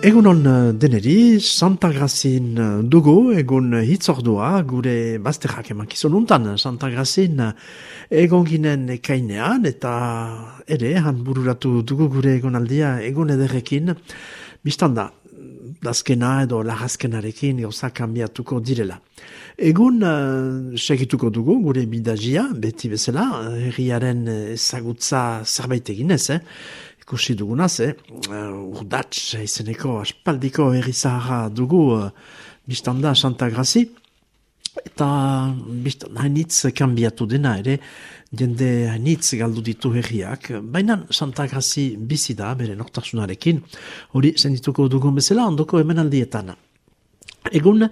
Egun hon deneri, Santa Grazin dugu, egun hitzordua, gure bazterrak emakizun untan, Santa Grazin egon ginen ekainean, eta ere, han bururatu dugu gure egonaldia egun ederrekin, biztanda, dazkena edo lahazkenarekin gauza kanbiatuko direla. Egun uh, segituko dugu gure bidazia, beti bezala, herriaren ezagutza zerbait eginez, eh? ikusi dugunaz, eh? Uh, urdatz izeneko aspaldiko errizahara dugu uh, biztanda Santa Grazi, eta biztanda hainitz kanbiatu dena ere, jende hainitz galdu ditu herriak, baina Santa Grazi bizi da, bere nortasunarekin, hori zendituko dugun bezala, ondoko hemenaldietan. Egun,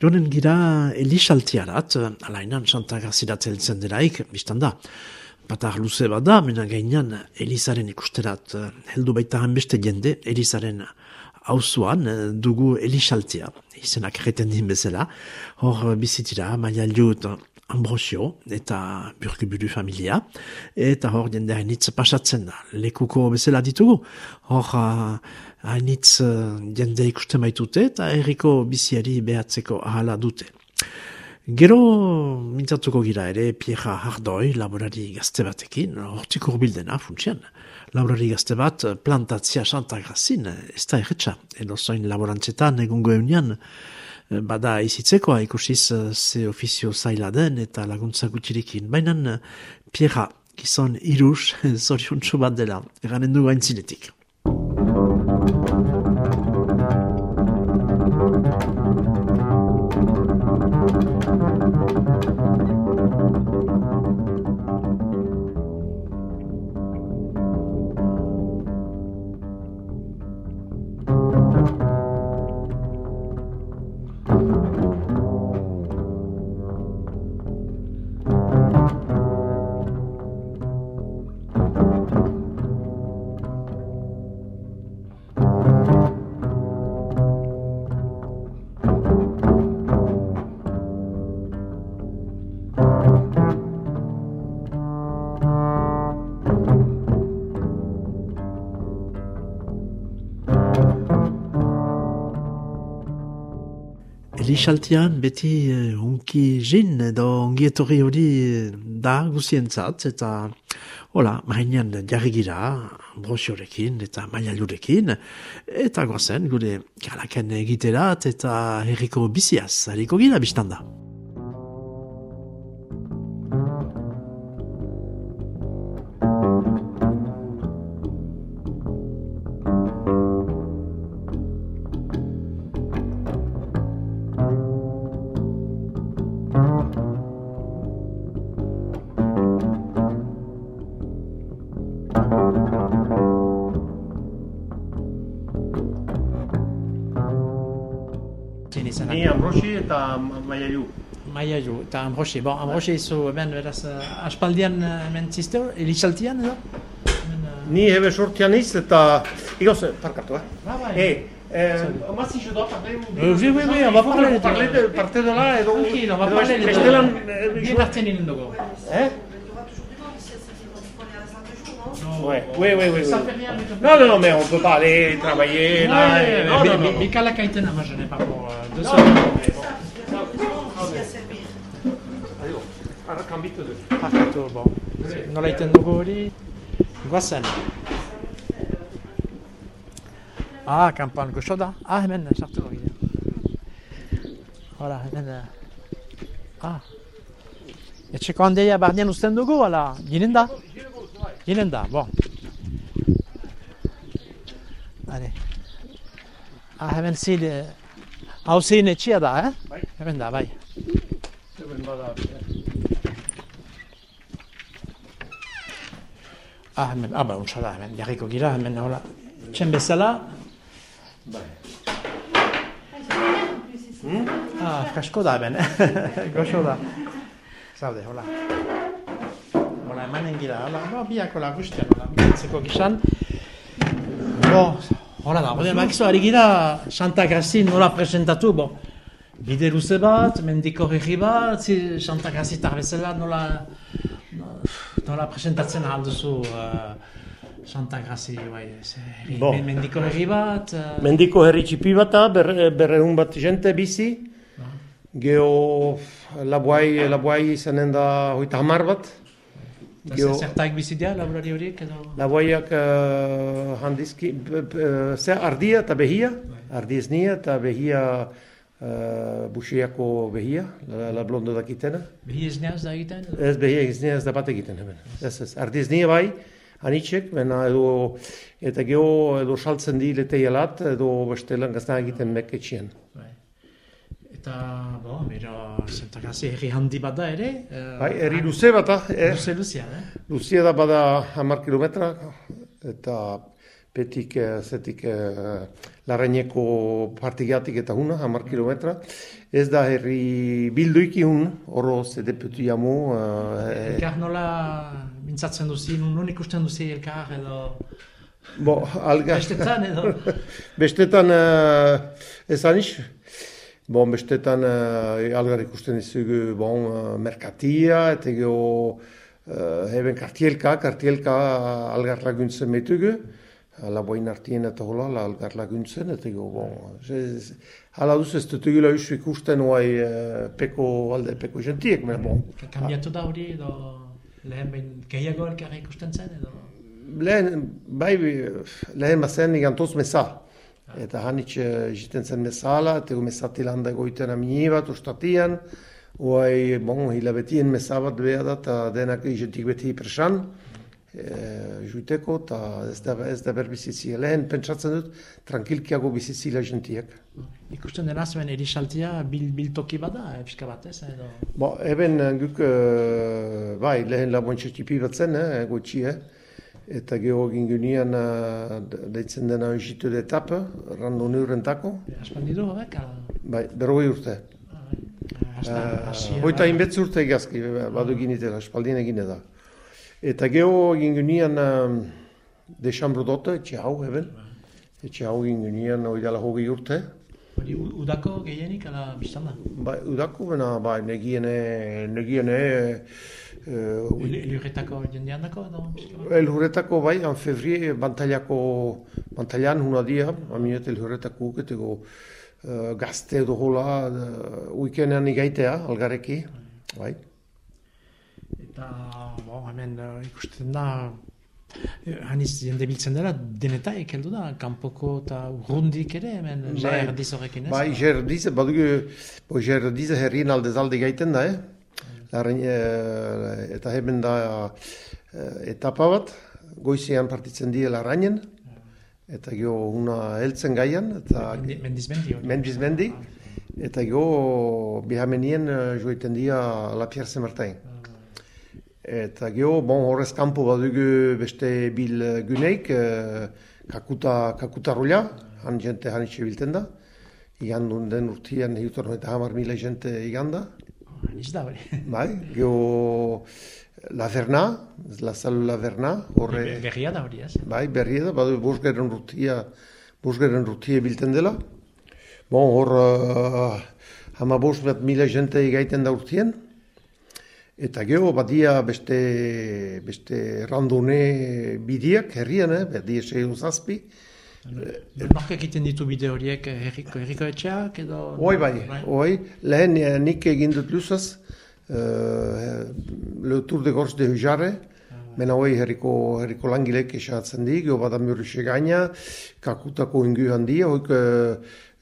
joanen gira elisaltiarat, alainan da zeltzen delaik, biztanda, patar luze bat da, mena gainan Elizaren ikusterat eh, heldu baita hanbeste jende, Elizaren hauzuan eh, dugu Elisaltia, izenak erreten din bezala, hor bizitira, maia liut Ambrosio eta burkiburu familia, eta hor jende hainitz pasatzen da, lekuko bezala ditugu, hor uh, hainitz uh, jende ikusten baitute eta erriko biziari behatzeko ahala dute. Gero mintzatuko gira ere Pierra Hardoi laborari gazte batekin, hortik urbildena funtsian. Laborari gazte bat plantatzia Santa Grazin, ez da erretxa. Edo zoin laborantzetan egungo eunian, bada izitzekoa ikusiz ze ofizio zaila den eta laguntza gutxirikin. Baina Pierra, gizon irus, zoriontsu bat dela, eranen du gaintzinetik. Thank you. Elixaltian beti uh, unki jin edo ongi etorri hori da guzientzat eta hola, mainan jarri gira brosiorekin eta maialurekin eta gozen gure galaken egiterat eta herriko biziaz, hariko gira biztanda. Ni تاع مايايو مايايو تاع امروشي بون امروشي سو من اش بالديان من سيستر ني هبه شورتيانيس تاع يوس تركتو اي moi, si je dois parler. oui, oui, oui, on va parler. parler de, partir de là. Et donc, on va parler de. Je vais partir de là. Oui, oui, oui. Ça fait rien Non, non, mais on peut parler, travailler. non, moi, je n'ai pas pour euh, semaines. Ara, cambito de... Parkatu, bon. Nola iten dugu hori, guazen. Ah, kanpan goxo da. Ah, hemen, sartu dugu. Hola, hemen. eh. Ah. Etxeko handeia barnean uzten dugu, ala, ginen da? Ginen da, bon. Hale. Ah, hemen zil, hau zein etxia da, eh? Bai. Hemen da, bai. Hemen bada, Ah, hemen, ah, ba, untsa da, hemen, jarriko gira, hemen, hola, txen bezala. Ah, fresko da, hemen, goxo da. Zaude, hola. Hola, emanen gira, hola, ba, biak, hola, guztian, hola, bitzeko gizan. Bo, hola da, bode, bakizu, ari gira, Santa Grazin nola presentatu, bo, bide luze bat, mendiko herri bat, zi, Santa Grazitar bezala nola, nola presentatzen ahal duzu uh, Santa Grazi, bai, herri, Bo. men- mendiko herri bat, uh, Mendiko herri txipi bata, ber, berreun bat jente bizi. Geo labuai, labuai izanen da hoita hamar bat. Eta Geo- zer- zertaik bizitea, laborari horiek edo... Labuaiak uh, handizki, zer ardia eta behia, ardi eznia eta behia uh, buxiako behia, la, la blondo dakitena. Behi ez neaz da egiten? Ez behia eznia ez da bat egiten hemen. Ez ez, ardi eznia bai, anitxek, bena edo, eta geho edo saltzen di leteialat, edo beste lan gaztan egiten meketxien. Bai. Eta, bo, bero, Santa Grazi herri handi bat da ere? Uh, Bai, herri luze bat da, eh? Luze luzea, eh? Luzia da bada hamar kilometra, eta petik, eh, zetik, eh, larraineko partigatik eta huna, hamar kilometra. Ez da herri bilduiki hun, oro zede petu jamu, eh, Elkar nola mintzatzen duzi, nun ikusten duzi elkar edo... bo, alga, Bestetan edo... bestetan uh, ez bon, bestetan uh, algar ikusten dizugu, bon, uh, merkatia, eta geho, uh, heben kartielka, kartielka algar laguntzen betugu, laboin artien eta hola, la algar laguntzen, eta geho, bon, ez- hala duz ez dutugula usu ikusten oai uh, peko alde, peko gentiek, men bon. Kambiatu da hori edo lehen behin gehiago elkar ikusten zen edo... Lehen, bai, lehen bazen igantoz meza. Eta hanitz jiten zen mezala, eta go mezati landa egoiten amini bat, ustatian, oai, bon, hilabetien meza bat beha da, eta denak izetik beti presan, e, juiteko, eta ez da, ez da berbizizia. Lehen pentsatzen dut, tranquilkiago bizizila jentiek. Ikusten dena zuen erisaltia bil, biltoki bada, eh, pixka bat ez edo... Bo, eben guk, eh, bai, lehen labontxe txipi bat zen, eh, gutxi, eh? Eta geho egin gunean uh, deitzen dena jitu de etapa, randoni urrentako, Aspaldi du horrek, ala... bai, berrogei urte. Ah, Hoita inbetz urte egazki, badu ginitela, espaldien egine da. Eta geho egin gunean dexambro dote, etxe hau, eben. Etxe hau egin gunean oidala hogei urte. Hori udako gehienik, ala biztan da? Bai, udako, bena, bai, negiene, negiene, uh, Lurretako jendean dako? Elhurretako bai, han fevrie, bantailako, bantailan huna dia, aminet elhurretako uketeko uh, gazte edo hola, uh, uikenean igaitea, algareki, bai. Eta, bo, hemen eh, ikusten da, eh, haniz jende biltzen dela, denetaik heldu da, kanpoko eta urrundik ere, hemen Bai. bai. erdiz horrekin ez? Bai, jerdize, badugu, bo jerdize herrien aldezalde gaiten da, eh? Larren, eh, eta hemen da eh, etapa bat, goizean partitzen die larrainen, eta gio una heltzen gaian, eta Mendi- Mendiz mendi hori. mendiz mendi, eta gio bihamenien uh, joiten dia La Pierre Saint-Martin. Eta gio, bon, horrez kanpo badugu beste bil eh, guneik, kakuta, kakuta rola, han jente han itxe bilten da. Igan den urtian hiutor eta hamar mila jente igan da. Haniz da hori. Bai, gio La Verna, La Salle La Verna, horre... Be- Berria da hori ez? Bai, berria da, badu bosgeren rutia, bosgeren rutia bilten dela. Bon, hor, uh, hama bost bat mila jente igaiten da urtien. Eta geho, badia beste, beste randone bidiak, herrian, eh, badia zazpi. Nork egiten ditu bide horiek eh, herriko, herriko etxeak edo... Oi bai, oi, lehen eh, nik egin dut luzaz, uh, le Tour de Gorge de Hujarre, mena hoi herriko, herriko langilek esatzen di, geho bada murrixe gaina, kakutako ingu handia, hoik, uh,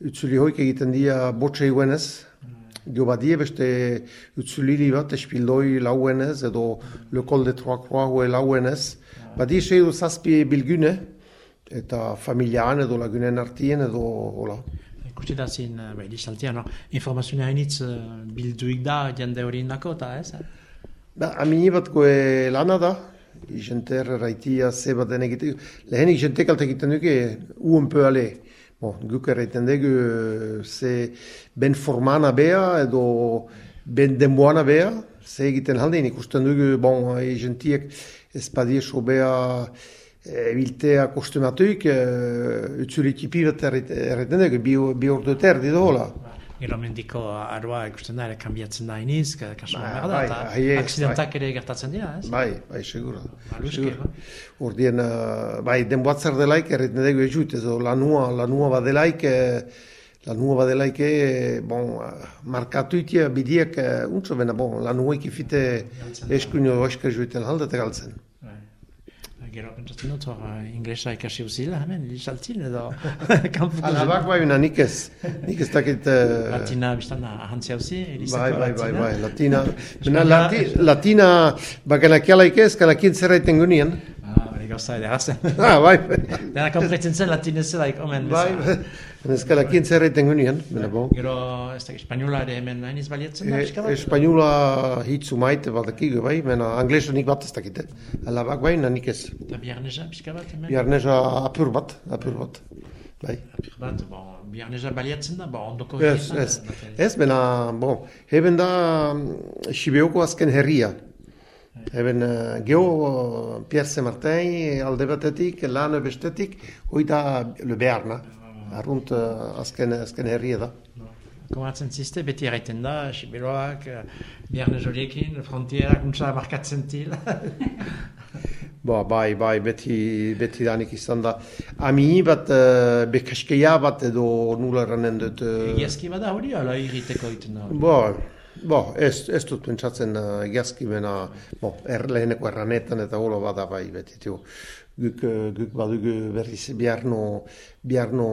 utzuli hoik egiten dia botxe iguenez, geho badie beste utzulili bat espildoi lauenez, edo le Col de Trois Croix hoe lauenez, badie seidu zazpi bilgune, eta familiaan edo lagunen artien edo hola. Ikusi da zin, bai, dizaltia, no? Informazioa hainitz uh, bilduik da jende hori indako, eta ez? eh? Ba, amini bat koe lana da, jenter raitia ze bat den egite. Lehenik jentek alta egiten duke, uen peu ale. Bon, guk erraiten dugu, ze ben formana bea edo ben denboana bea, ze egiten haldein ikusten dugu, bon, e, jentiek ez badieso bea ebiltea kostumatuik, e, utzuri tipi bat erraiten dugu, bi, bi ordu eta erdi dola. Gero mendiko aroa ikusten da, ere kanbiatzen da iniz, kasu Ba, behar da, bai, eta haiek, aksidentak ere gertatzen dira, ez? Bai, bai, seguro. ba. Urdien, uh, bai, denboatzer delaik, erreten dugu ezut, edo lanua, lanua badelaik, eh, lanua badelaik, eh, bon, markatu itia bidiak, uh, untso bena, bon, lanuaik ifite eskuino oeska juiten haldatek galtzen. Bai. Gero pentsatzen dut, hor, inglesa ikasi uzila, hemen, lizaltin edo kanpuko Alabak bai, una nik ez, nik ez dakit... Uh, Latina biztan da, ahantzi hauzi, elizako Bai, bai, bai, bai, latina. Bena, lati, latina, bakanakialaik ez, kanakin zerraiten gunien. Ah, bere gauza ere, hazen. Ah, bai, Dena kompretzen zen latinez zelaik, omen. bai, bai. Ez kanakin zerraiten gunien, bena, bon. Gero, ez da, espainola ere hemen hainiz baliatzen da, E, pixka bat? Espainula hitzu maite badakigu, bai, mena anglesa nik bat ez dakite. Alabak bai, na nik ez. Eta biarneza, pixka bat, hemen? Biarnesa apur bat, apur bat. Bai. Apur bat, bon, biarneza baliatzen da, bon, ondoko Ez, ez. eh, Ez, bena, bon, heben da mm, Sibeoko azken herria. Heben uh, geho Pierre Saint-Martin alde batetik, lan bestetik, hoi da Le Bearna. Arrunt uh, azken, azken herria da. Komatzen ziste, beti erraiten da, Siberoak, eh, biarnez horiekin, frontierak untsa markatzen til. Ba, bai, bai, beti, beti danik izan da. Ami bat, uh, bekaskeia bat edo nula eranen dut. Uh, Egiazki bada hori, ala irriteko egiten da. Ba, ba, ez, ez dut pentsatzen uh, egiazki bena, bo, er, leheneko erranetan eta hola bada bai, beti, tio. Guk, uh, guk badugu berriz biarno, biarno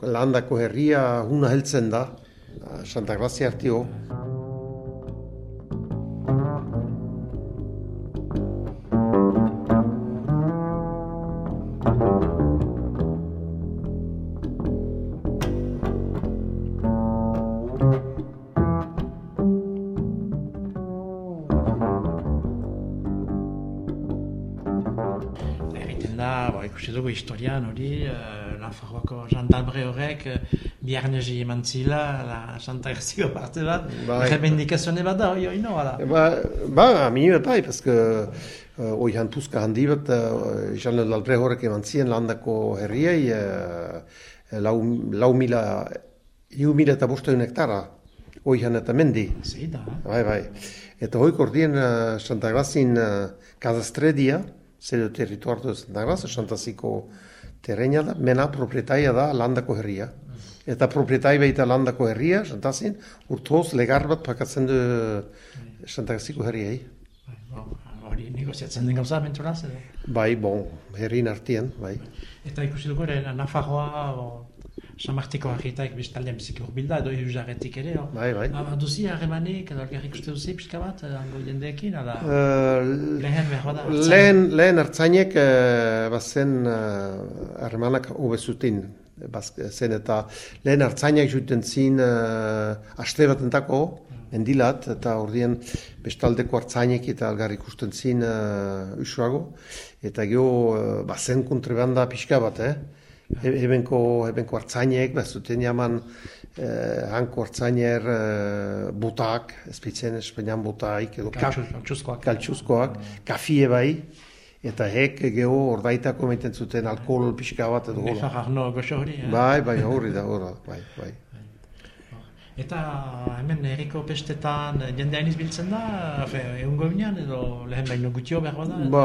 landako herria huna heltzen da, uh, Santa Grazia hartio. Historian hori, uh, Nafarroako jandarbre horrek, uh, biarnezi eman zila, la Santa Garziko parte bat, Bai. rebendikazione bat da, hori hori no, ala. Ba, ba, ami bat bai, paske uh, oi han puzka handi bat, uh, Jean Lalbre horrek eman zien landako herriei, uh, lau, lau mila, iu mila eta bosteun hektara, oi han eta mendi. Zi da, eh? Bai, bai. Eta hoik ordien uh, Santa Grazin uh, kadastredia, zedo territorio de Santa Grazia, Santaziko terrena da, mena proprietaia da landako herria. Eta proprietai baita landako herria, Santazin, urtoz legar bat pakatzen du Santa Graziko herriei. Bai, Hori negoziatzen den gauza, menturaz, edo. Bai, bon, herrin artien, bai. Eta ikusi dugu ere, Nafarroa, o, San Martiko harritaik bestaldean biziki urbilda, edo eusaretik ere. Bai, bai. Ah, duzi harremanik, edo algarrik uste duzi pixka bat, edo hango jendeekin, ala, Uh, lehen behar da. lehen, lehen hartzainek uh, bazen uh, harremanak hobe zuten. Baz, zen eta lehen hartzainak juten zin uh, aste batentako, mendilat, eta ordien bestaldeko hartzainek eta algar ikusten zin uh, usuago. Eta geho uh, bazen kontrebanda pixka bat, eh? Hebenko, hebenko hartzainek, bazuten jaman eh, hanko hartzainer eh, botak, espitzen espenean botaik, edo ka- Kaltxuzkoak. kaltxuzkoak, kafie bai, eta hek geho ordaitako meiten zuten alkohol pixka bat edo gola. Arno goxo hori. eh? Bai, bai, hori da, hori da, bai, bai. Eta hemen herriko pestetan eh, jende hainiz biltzen da, fe, egungo binean, edo lehen baino gutio behar bada? Ba,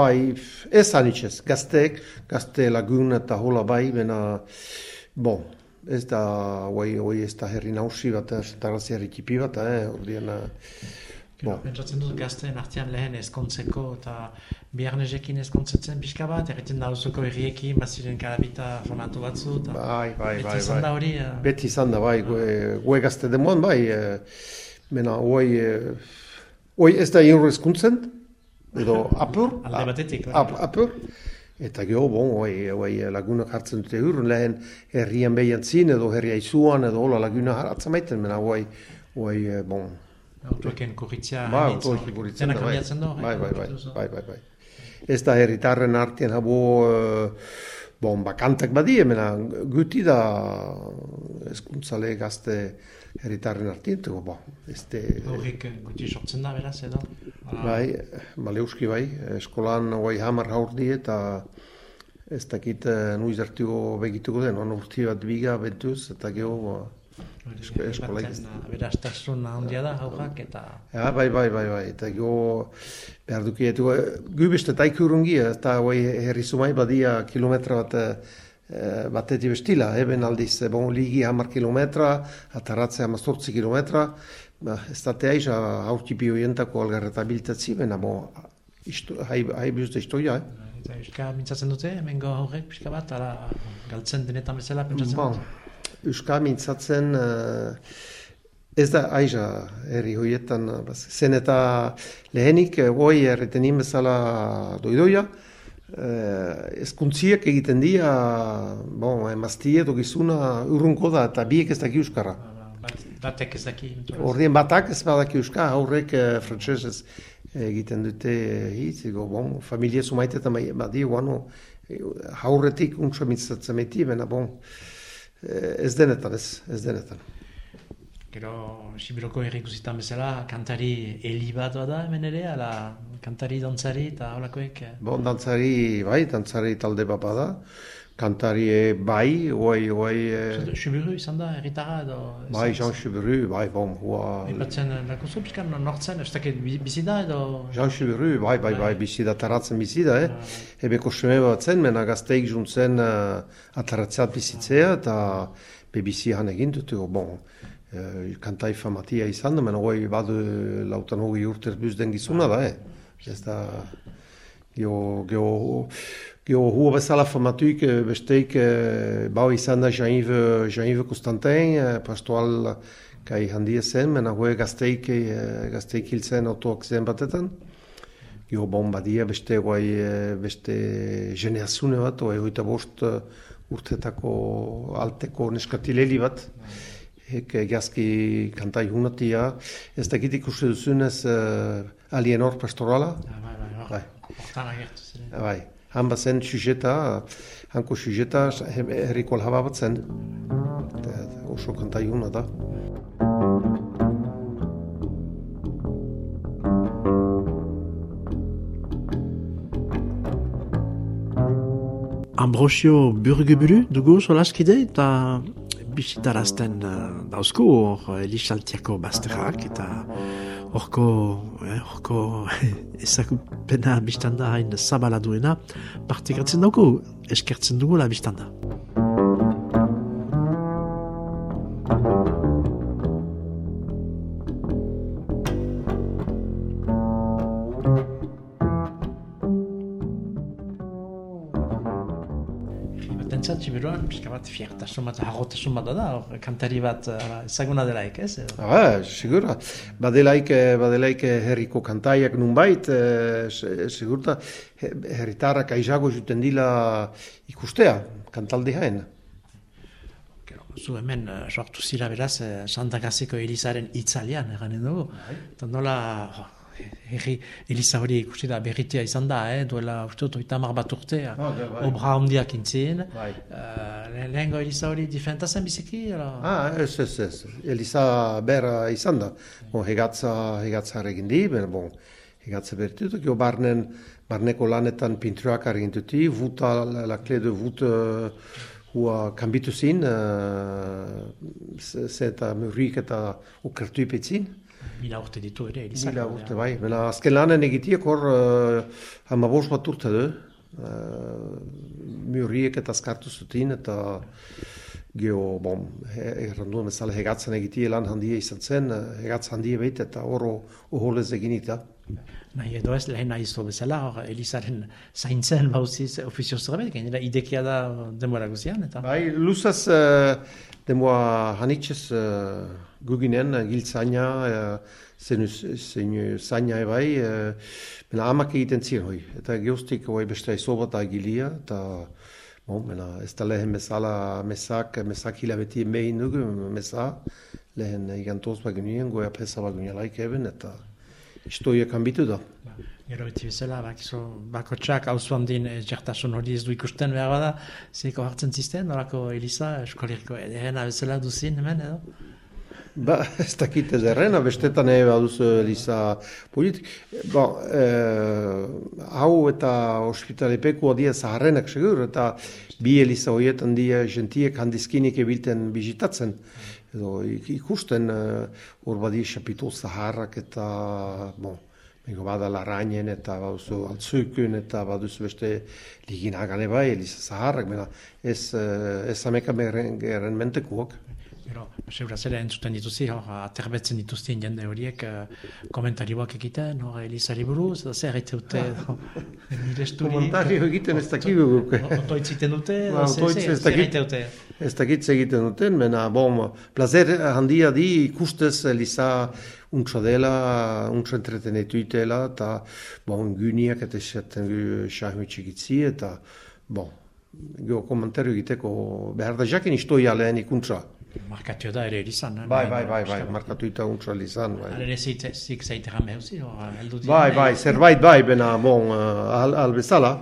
bai, ez anitxez, gazteek, gazte lagun eta hola bai, bena, bon, ez da, oi, oi ez da herri nausi bat, Santa Grazia herri tipi bat, eh, ordien, eh, Gero, bon. pentsatzen dut gazteen artean lehen ezkontzeko eta biarnezekin ezkontzetzen pixka bat, erretzen da auzuko herriekin, baziren karabita formatu batzu, eta bai, bai, beti bai, izan da bai. hori, eh, Beti izan da, bai, gue, gue gazte demoan, bai, eh, bena, oi, eh, oi ez da inur eskuntzen, edo apur, Alde batetik, bai. ap, apur, Eta geho, bon, oi, oi, lagunak hartzen dute hurren lehen herrian behian zin edo herria izuan edo hola laguna hartzen maiten, mena oi, oi, eh, bon. Autoeken kurritzia. Ba, autoekin hor. kurritzen Dena da, bai. Bai, bai, bai, bai, bai, bai. Ez da herritarren artean habo, uh, bon, bakantak badie, mena guti da eskuntzale gazte herritarren artean, tego, ba, ez de... Horrik eh, guti sortzen da, beraz, edo? Bai, baleuski bai, eskolan guai hamar haur die eta ez dakit eh, nuiz artio begituko den, on urti bat biga bentuz, eta geho, esko- hori eskola batzen, ah, Aberastasun handia da, haurrak, eta... ja, bai, bai, bai, bai, eta geho, behar duki, etu, gubeste taik urungi, eta guai herri sumai badia kilometra bat eh, batetik bestila, eben aldiz, eh, bon, ligi hamar kilometra, atarratze hamar sortzi kilometra, ba, ez da teaiz, haurtipi hoientako algarreta biltatzi, bena, bo, isto, hai, hai bizte istoia, eh? Eta euska mintzatzen dute, hemengo haurrek pixka bat, ala galtzen denetan bezala pentsatzen Bon, dute. Euska mintzatzen eh, ez da aiza herri hoietan, eh, zen eta lehenik eh, goi erretenin bezala doidoia, eh, ezkuntziek egiten dira, bon, emaztie edo gizuna urrunko da eta biek ez daki Euskarra. Bat, batek ez daki. Ordien batak ez badaki Euskara, haurrek eh, frantsesez egiten dute hitz, ego, bon, familia sumaite eta badi, guano, haurretik untsa mintzatzen beti, bena, bon, ez denetan, ez, ez denetan. Gero, Sibiroko herri guzitan bezala, kantari heli bat bada hemen ere, ala kantari dantzari eta holakoek. eh, Bon, dantzari, bai, dantzari talde bat bada, kantari eh, bai, oai, oai, eh, Sibiru izan da, herritara edo... bai, Jean Chiburu, bai, bon, hua, Ipatzen, lako zu pixkan nortzen, ez dakit bi- bizi da edo... Jean Chiburu, bai, bai, bai, bizi da taratzen bizi da, eh? Ebeko seme bat zen, mena gazteik juntzen uh, ataratzeat bizitzea, eta be bizi han egin dut, bon, uh, kantai famatia izan da, mena goi badu lautan hogi urtez buz den gizuna da, eh? Ez da, geho, geho, geho hua bezala famatuik, eh, besteik, eh, bau izan da Jean-Yves Jean Constantin, eh, pastoal kai handia zen, mena hoe gazteik, eh, gazteik hil zen otoak zen batetan. Jo, bon, badia beste guai, eh, beste generazune bat, oa egoita bost eh, urtetako alteko neskatileli bat. Ek eh, gazki kantai hunatia. Ez dakit ikuste duzunez uh, Alienor pastorala. Ah, bai, bai, Bai. Bai, han bazen sujeta, hanko sujeta herriko alhaba bat zen. Oso kantai huna da. Ambrosio Burgeburu dugu solaskide eta bisitarazten uh, dauzku hor Elisaltiako bazterrak eta horko eh, horko ezagupena biztanda hain zabala duena partekatzen dauku eskertzen dugula biztanda. Batentzat, Sibiruan, pixka bat fiertasun bat, harrotasun bat da, hor, kantari bat ala, ezaguna delaik, ez? Ah, segura. Badelaik, eh, badelaik eh, herriko kantaiak nunbait, eh, segurta he- herritarrak aizago juten dila ikustea, kantaldi. Gero, zu hemen eh, sortu zira beraz eh, Santa Gaziko Elizaren itzalian eganen dugu. Eta nola herri Eliza hori ikusi da berritea izan da, eh? duela uste dut oita hamar bat urte, eh, Ah, bai. obra handiak intzien. Bai. Uh, lehengo Eliza hori diferenta zen biziki? Ala? Ah, ez, ez, ez. Eliza bera izan da. Bon, hegatza, hegatza di, ben, bon, hegatza bertut, gio barnen, barneko lanetan pinturak egin duti, vuta, la, la clé de voûte, uh, hua kambitu zin, uh, ze ze eta murrik eta ukertu ipetzin. Mila urte ditu ere Eliza. Mila urte, bai. Bena, azken lanen egitiek hor, uh, hamabos bat urte du. Uh, murriek eta askartu zutin, eta geho, bom, he- errandu bezala hegatzen egitie lan handia izan zen, eh, hegatz handia behit eta oro oholez eginita. Nahi edo ez lehen nahi zo bezala, hor Elizaren zaintzen bauziz ofizio zerbait, gainera idekia da denbora guzian, eta Bai, luzaz, uh, Demoa hanitzez uh, guginen, giltzaina, uh, zeinu, zeinu zaina ebai, uh, mena amak egiten ziren hoi. Eta geostik hoi beste bat agilia, eta bon, mena, ez da lehen mesala, mesak, mesak hilabeti mehin dugu, mesa, lehen igantoz bagunien, goia pesa bagunia laik eben, eta istoia kanbitu da. Gero beti bezala, bakizu, bako txak hau zuan din e, jertasun hori ez du ikusten behar bada, zeiko hartzen zisten, norako Elisa, eskoliriko ederena bezala duzin hemen edo? Ba, ez dakit ez errena, bestetan ebe baduzu Elisa politik. Ba, eh, hau eta ospitalepeku adia zaharrenak segur, eta bi Elisa horietan dia gentiek handizkinik ebilten bizitatzen. Edo ikusten hor uh, badi xapitu zaharrak eta, bon, Ego bada larrainen eta baduzu altzukun eta baduzu beste liginagan bai, eliza zaharrak, bera ez, eh, ez ameka geren mentekuak. Gero, seura zela entzuten dituzi, hor, aterbetzen dituztien jende horiek uh, komentarioak egiten, hor, Elizari buruz, edo zer egite dute, nire esturi... Komentario egiten ez dakigu guk. Otoitziten dute, ba, zer egite dute. Ez dakit egiten duten, mena, bom, plazer handia di ikustez Eliza untsa dela, untsa entretenetu itela, eta, bon, gyniak eta esaten gu xahmitxik eta, bon, Gero komentario egiteko behar da jakin istoia lehen ikuntza. Markatu da ere erizan. Bai, bai, bai, bai, markatu eta untsa erizan. Bai. Ere zik zaiteran behuzi, Bai, bai, zerbait bai, bena, bon, uh, al, al bezala,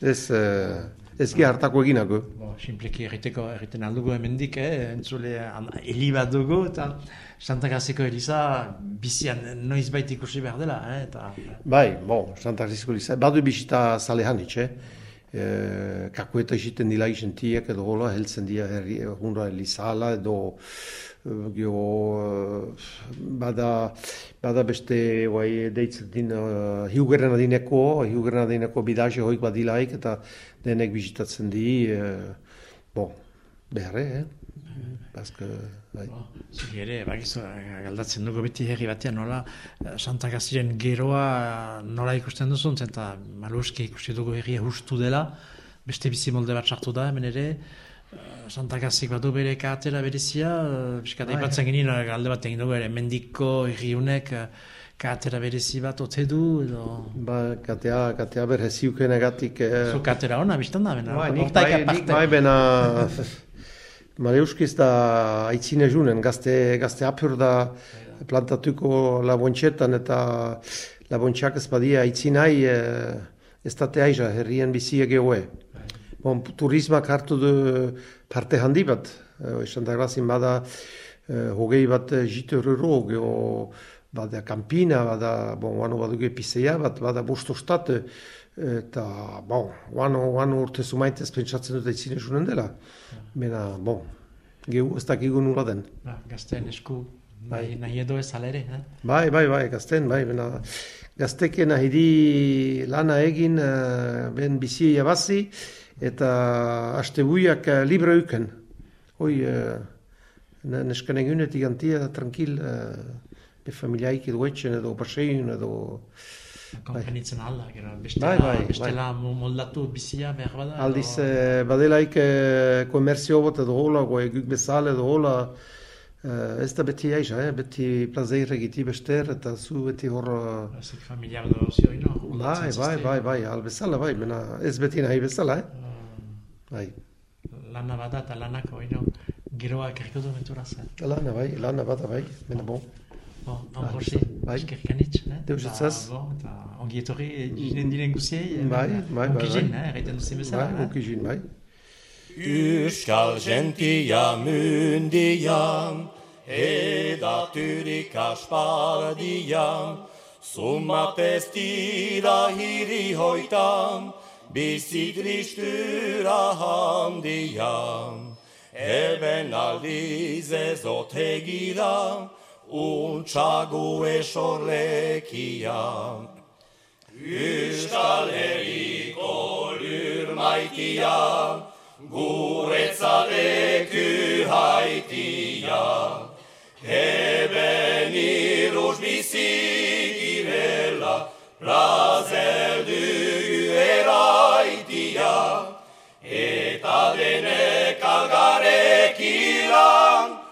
ez, uh, ez gehartako eginako. Bo, simpleki erriteko, erriten aldugu hemendik, eh, entzule heli bat dugu, eta Santa Gazeko Eliza bizian noiz baita ikusi behar dela, eh, eta... Bai, bon, Santa Gazeko Eliza, badu bisita sale hanitz, eh, e, kakueta egiten dila izentiek edo hola, heltzen dira herri, hunra elizala edo gio, bada, bada beste guai, deitzen din uh, hiugerren adineko, hiugerren adineko bidaxe hoik badilaik eta denek bizitatzen di, uh, bo, beharre, eh? Baske, bai. Zuri ere, bakizu, galdatzen dugu beti herri batean, nola, Santa Gaziren geroa nola ikusten duzun, zenta maluski ikusten dugu herria justu dela, beste bizi molde bat sartu da, hemen ere, Santa Gazik badu bere kaatera berezia, biskat bai. aipatzen genien, galde bat egin dugu ere, mendiko herriunek kaatera berezi bat ote du, edo... Ba, katea, katea berreziuken egatik... Eh... Zu katera hona, biztan da, bena? Ba, nik, bai, nik bai, bena... Mareuskiz da aitzine junen, gazte, gazte apur da plantatuko labontxetan eta labontxak ez badia aitzinai e, ez da teaiza, herrien bizia gehoe. Bon, turismak hartu du parte handi bat, esan da grazin bada e, hogei bat jitu ruro, geho bada kampina, bada, bon, badu gepizeia bat, bada bosto statu, eta, bon, wano, wano urte zumaitez pentsatzen dut aitzine junen dela. Bena, bon, gehu ez dakigu nula den. Ba, gazten esku, bai, nahi edo ez alere, eh? Bai, bai, bai, gazten, bai, bena, gazteke nahi di lana egin, uh, ben bizi jabazi, eta haste buiak uh, libre uken. Hoi, uh, nesken egunetik antia, tranquil, uh, be familiaik edo etxen, edo pasein, edo... Konfenitzen alda, gero, bestela, bai, bai, bestela bai. moldatu bizia behar bada. Aldiz, edo... eh, badelaik eh, komerzio bat edo hola, goe guk bezale edo hola, eh, ez da beti aiza, eh, beti plazeir egiti bester, eta zu beti hor... Ezik familiar da ozio, ino? Bai, bai, bai, bai, al bezala, bai, mena, ez beti nahi bezala, eh? Uh, bai. Lana bada eta lanako, ino, geroak erko du menturaz, eh? Lana, bai, lana bada, bai, mena bon. Bon, en Rocher, bai. eskerkanitz, eh? Deus etzaz. Bon, eta ongi etorri, jinen diren guziei. Bai, bai, bai. Onki jin, eh? Erraiten duzien bezala. Bai, onki jin, bai. Euskal gentia mundian, edaturik aspardian, Zumat ez dira hiri hoitan, bizik tristura handian. Eben aldiz ez otegiran, untxagu esorlekia. Euskal Herriko lur maitia, guretzaleku haitia. Heben iruz bizik irela, plazer dugu eraitia. Eta denek algarek ilan,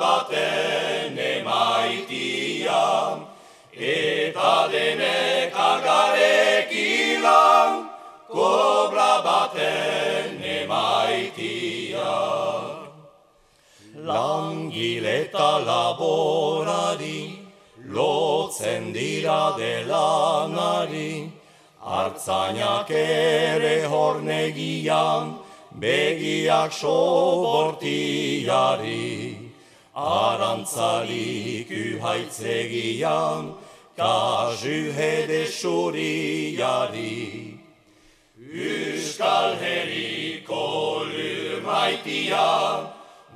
baten emaitia, eta denek algarek ilan, kobra baten emaitia. Langile eta laborari, lotzen dira delanari, hartzainak ere hornegian, begiak sobortiari, arantzalik uhaitzegian, kasu hede suriari. Euskal herriko lurmaitia,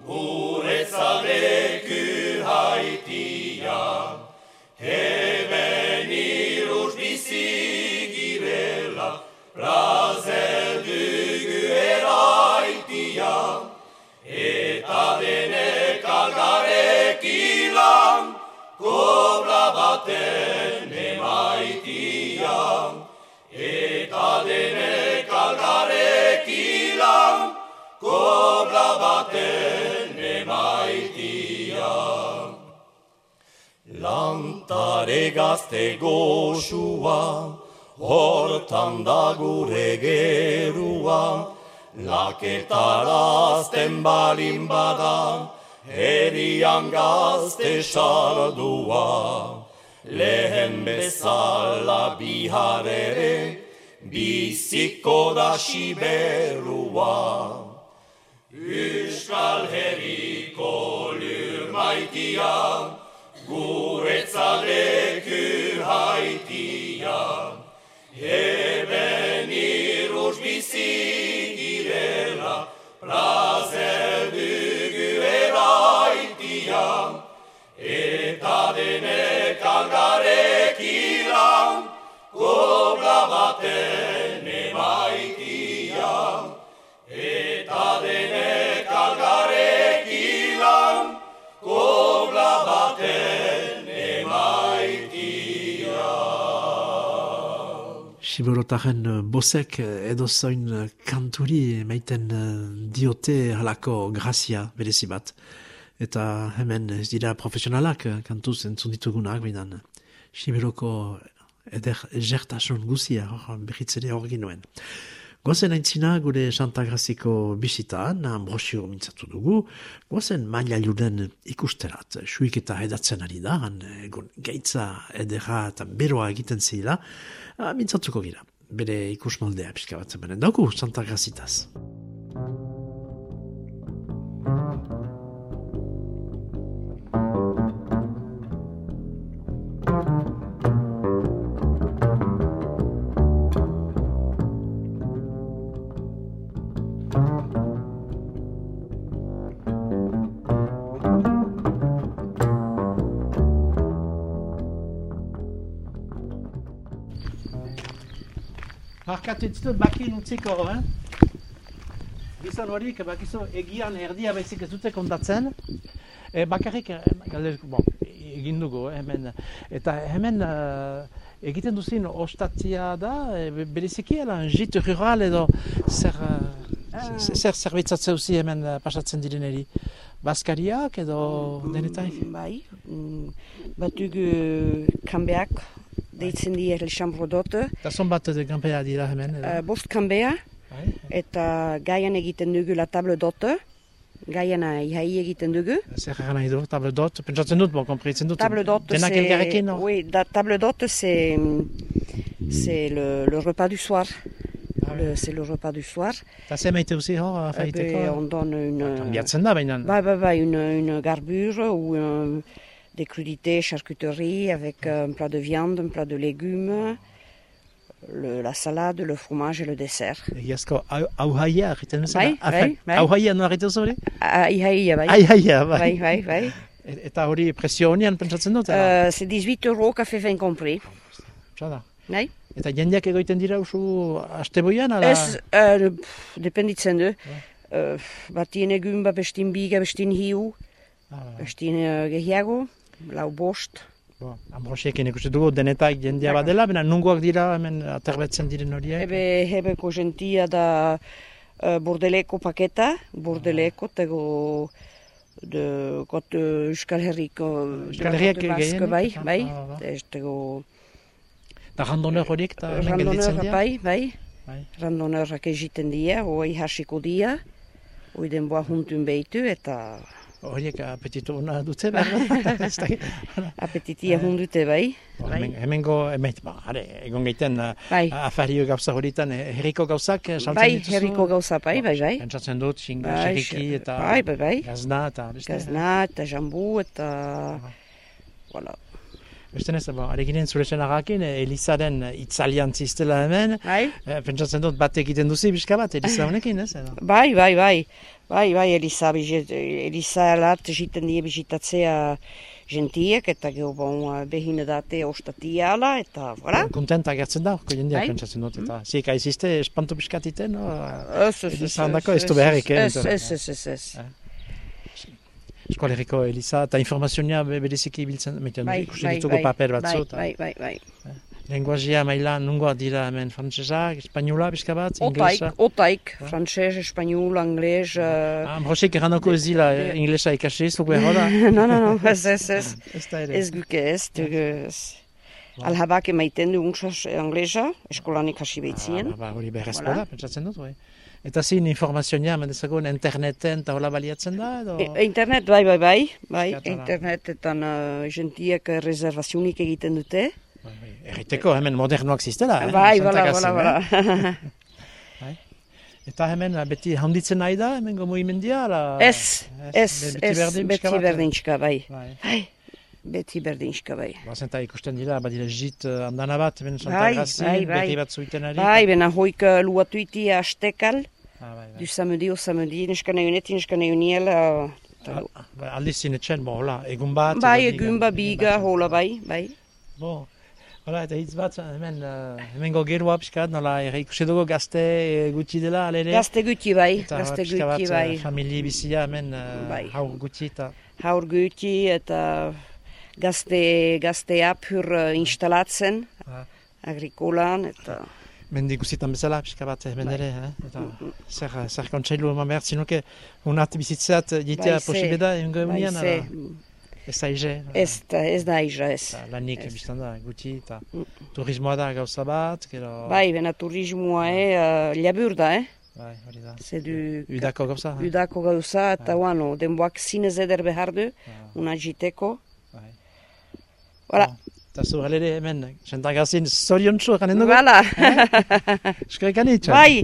guretzalek uhaitia, gazte goxua, hortan da gure gerua, laketarazten balin bada, erian gazte sardua. Lehen bezala bihar ere, biziko da siberua. Euskal herriko lurmaitia, guretzalek haitia. Heben iruz bizi girela, dugu eraitia. Eta denek algarek ilan, kobra emaitia. Siberotaren eh, bosek eh, edo zoin eh, kanturi emaiten eh, diote halako grazia berezi bat. Eta hemen ez dira profesionalak kantuz entzun ditugunak, bidan Siberoko eder egertasun guzia hor behitzere hor ginoen. Goazen aintzina gure Santa Graziko bisitan, Ambrosio mintzatu dugu, goazen maila juden ikusterat, suik eta edatzen ari da, han egon gaitza edera eta beroa egiten zila, mintzatuko gira. Bere ikus moldea pixka bat zemanen dauku Santa Markatu ditut bakin utziko, eh? Gizon horiek bakizu egian erdia baizik ez dute kontatzen. E, bakarrik, eh, galde, bon, egin dugu, eh, hemen. Eta hemen eh, egiten duzin ostatia da, e, bereziki, ala, jit rural edo zer, eh, zer- zer zerbitzatzea uzi hemen pasatzen direneri. Baskariak edo denetai? Bai, mm, batuk uh, kanbeak deitzen die Elxambro dote. Eta zon bat de ganpea dira hemen? Uh, bost kanbea Bai? eta gaian egiten dugu la table dote. Gaiana ihai egiten dugu. Zer gara nahi du, table dot, pentsatzen dut, bon, kompritzen dut. Table dote, Denak elgarrekin, no? Oui, da, table c'est... Le, le repas du soir. Ah, C'est le repas du soir. Eta ze maite uzi hor, Eh ben, on donne une... Kambiatzen da, baina. Bah, bah, bah, une, une garbure ou un- des crudités, charcuterie avec un plat de viande, un plat de légumes, le- la salade, le fromage et le dessert. Auhaia egiten duzu? Bai, bai, bai. Auhaia nola egiten duzu hori? Ah, ihaia, bai. Aihaia, bai. Bai, bai, bai. E- Eta hori presio honian pentsatzen dut? Uh, Euh, c'est 18 euros, café vin compris. Bai? Eta jendeak egoiten dira usu asteboian, ala? Ez, uh, pff, dependitzen du. Uh, batien egun, ba bestin biga, bestin hiu, Ah, bai. bestin uh, gehiago, lau bost. Bo, Ambrosiekin ikusi dugu denetak jendea D'accord. badela, baina nungoak dira hemen aterbetzen diren horiek. Ebe hebeko gentia da uh, bordeleko paketa, bordeleko, tego de got uh, Euskal Herriko Euskal Herriak gehienik, bai, bai, ah, ba. ez tego Da randoneur horiek, eta hemen gelditzen dira? bai, bai, Bai. randoneurrak egiten dira, hoi hasiko dira, hoi denboa juntun behitu eta Horiek apetitu ona dute, behar da? Ez dakit. apetitia jundute bai, Bo, bai, Hemen, hemengo, hemen, ba, are, egon gaiten, uh, bai, afario gauza horietan, eh, herriko gauzak eh, saltzen bai, dituzu? herriko gauza bai, bai, bai, Pentsatzen dut, xinga, bai, xeriki eta bai, bai, bai, gazna eta beste. gazna eta jambu eta, voilà, Beste nez, bo, arekinen zure senagakin, eh, Elizaren itzalian ziztela hemen, bai, eh, pentsatzen dut bat egiten duzi bizka bat, Eliza honekin, ez? Edo? Bai, bai, bai. Bai, bai, Elisa, bizit- Elisa lat jiten die bizitatzea gentiek, eta geho bon behin date ostatia ala, eta, voilà. Kontenta gertzen da, orko jendeak Bai. pentsatzen dut, eta zik aizizte espanto bizkatiten, no? Ez, ez, ez, Eliza handako ez du beharrik, eh, Ez, entzun. ez, ez, ez, ez. Eskoleriko Eliza, eta informazioa be- bereziki biltzen, meten, Bai, ikusi bai, ditugu bai, paper bai, batzu, eta bai, bai, bai. lenguazia maila nungoa dira hemen frantzesak, espainola bizka bat, Otaik, inglesa. otaik, frantzez, espanol, anglez, uh, Ah, Brosik erranoko ez dila eh, inglesa ikasi, zuk behar da. no, no, no, ez, ez, ez. Ez da ere. Ez guke ez, dugu ez. Alhabak emaiten du unksas anglesa, eskolanik hasi behitzien. Ah, ba, hori beharrezkoa Voilà. da, pentsatzen dut, bai. Eta zin informazioa, mendezagun, interneten eta hola baliatzen da, edo? E, internet, bai, bai, bai, bai, internetetan uh, gentiek reservazionik egiten dute. Bai, bai. Erriteko, hemen modernoak ziztela, eh? bai, bala, bala, eh? bala. Eta hemen eh, beti handitzen nahi da, hemen gomo imendia, ala... ez, ez, beti ez, beti eh? berdinxka, bai. Bai. Ai, beti berdinxka, bai. Bazen eta ikusten dira, badira jit uh, andana bat, hemen Santa Bai, Grazin, bai, bai. beti bat zuiten ari. Bai, bena hoik uh, luatu iti astekal, Ah, bai, bai. du samedi o samedi, neskana uneti, neskana uniel, uh, Al- bai, Aldiz zinetxen, bo, hola, egun bat. bai, egun ba biga, hola, bai, bai. Bo, hola, eta hitz bat, hemen, uh, hemen gerua pixkat, nola, ere ikusi dugu gazte eh, gutxi dela, alere. Gazte guti, bai, Eta gazte pixka bat, guti, eh, bai. Famili bizia hemen, uh, Bai. haur gutxi eta... Haur guti eta gazte, gaztea pur uh, instalatzen, Ah. agrikolan, eta... Mendi guzitan bezala, pixka bat hemen ere, eh? eta zer, zer kontsailu eman behar zinuke, unat bizitzeat jitea Bai, posible da, egun Bai, ze, ala? ez da ize, ez, da, ez da iza, ez. lanik ez. biztan da, gutxi, eta Mm. turismoa da gauza bat, gero... Bai, bena turismoa, eh, uh, labur da, eh? Bai, hori da. Ze du... Udako gauza, eh? Udako gauza, eta wano, denboak zinez eder behar du, Ah, una jiteko. bai. Voilà. Eta zu galere hemen, sentagazin zorion txu, ganen dugu? Voilà. Eskerrik anitxo. bai.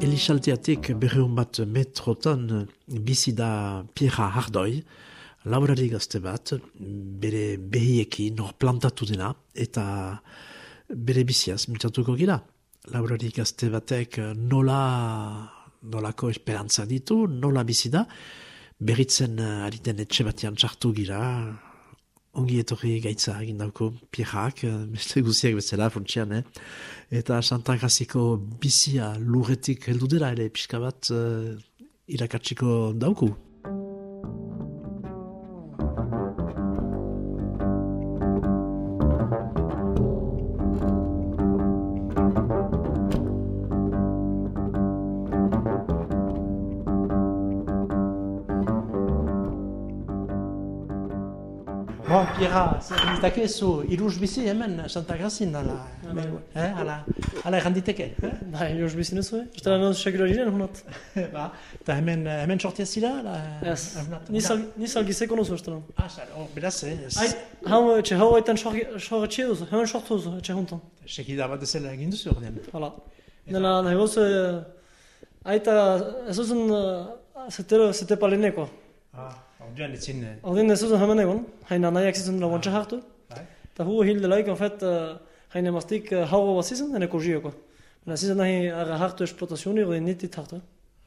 Elixaltiatik berreun bat metrotan bizi da Pierra Hardoi, laborari gazte bat, bere behiekin hor plantatu dena, eta bere biziaz mintzatuko gira. Laborari gazte batek nola, nolako esperantza ditu, nola bizi da, berritzen ari den etxe batean txartu gira, ongi etorri gaitza egin dauko Pierrak, eh, beste guziak bezala funtsian, eh? Eta Santa Graziko bizia lurretik heldu dela ere pixka bat uh, irakatsiko dauku. Ez dakizu, iruz bizi hemen Santa Grazin, ala, eh, ala, ala erranditeke, eh? Bai, jos bizin ez zuen. Eta lan sekiro diren, honat. ba, eta hemen, eh, hemen sortia zira, ala, Ez. honat- Ni salgizeko nozu ez Ah, sal, oh, beraz, eh, ez, Ai, hau etxe hau aitan sorge txe duzu, hemen sortu duzu, etxe hontan. sekida bat ezela egin duzu ordean. Hala. Dena, nahi gozu, aita, ez duzen, zetero, zete paleneko. Ah, ordean etzin, eh, Aldin ez duzen hemen egon, haina nahiak zizen la wantxe hartu. Bai. Eta hu hilde laik, en fait, haina mastik hau bat zizen, hene kojioko. Baina zizen nahi ara hartu esplotazioni, hori nitit hartu.